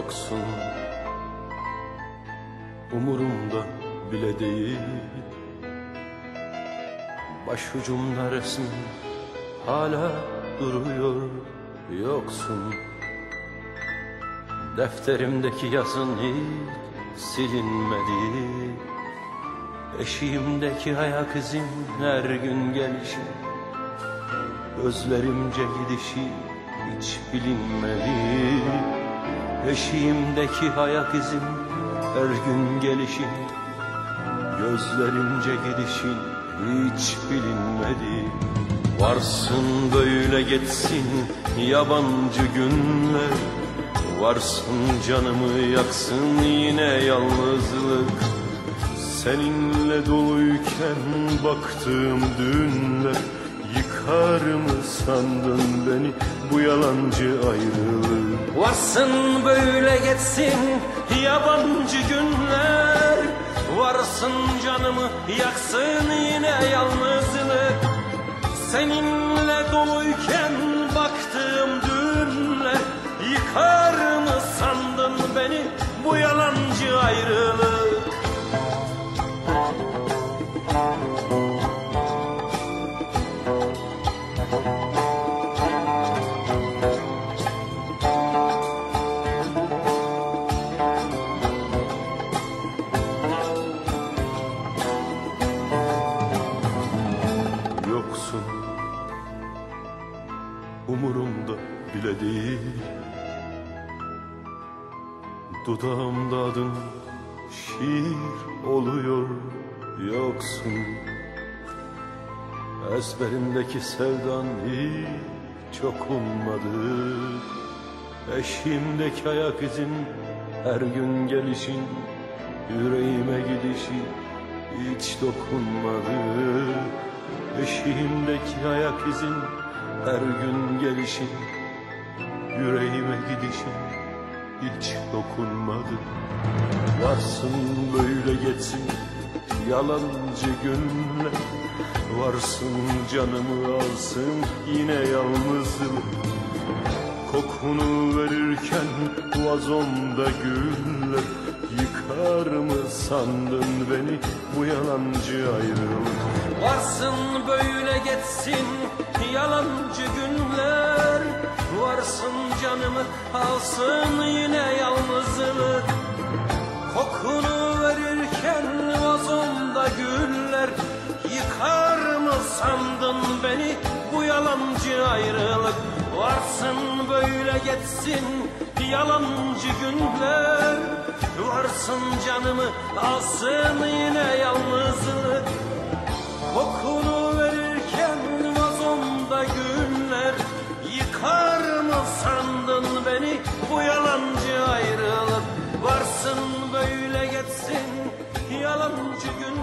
yoksun. Umurumda bile değil. Başucumda resmin hala duruyor yoksun. Defterimdeki yazın hiç silinmedi. Eşiğimdeki ayak izin her gün gelişi Gözlerimce gidişi hiç bilinmedi Eşiğimdeki ayak izim her gün gelişi Gözlerimce gidişin hiç bilinmedi. Varsın böyle geçsin yabancı günler. Varsın canımı yaksın yine yalnızlık. Seninle doluyken baktığım dünler Yıkar mı sandın beni? Bu yalancı ayrılık Varsın böyle geçsin yabancı günler. Varsın canımı yaksın yine yalnızlık. Seninle doluyken baktığım dünler. Yıkar mı sandın beni bu yalancı ayrılık Yoksun. Umurumda bile değil. Dudağımda adın şiir oluyor yoksun. Ezberimdeki sevdan hiç okunmadı. Eşiğimdeki ayak izin her gün gelişin Yüreğime gidişi hiç dokunmadı Eşiğimdeki ayak izin her gün gelişin Yüreğime gidişin hiç dokunmadı Varsın böyle geçsin yalancı günler. Varsın canımı alsın yine yalnızlık Kokunu verirken vazomda güller. Yıkar mı sandın beni bu yalancı ayrılık Varsın böyle geçsin yalancı günler. Varsın canımı alsın yine yalnızlık Kokunu verirken vazomda güller. Yıkar mı sandın beni bu yalancı ayrılık? Varsın böyle geçsin yalancı günler. Varsın canımı alsın yine yalnızlık geçsin yalancı günler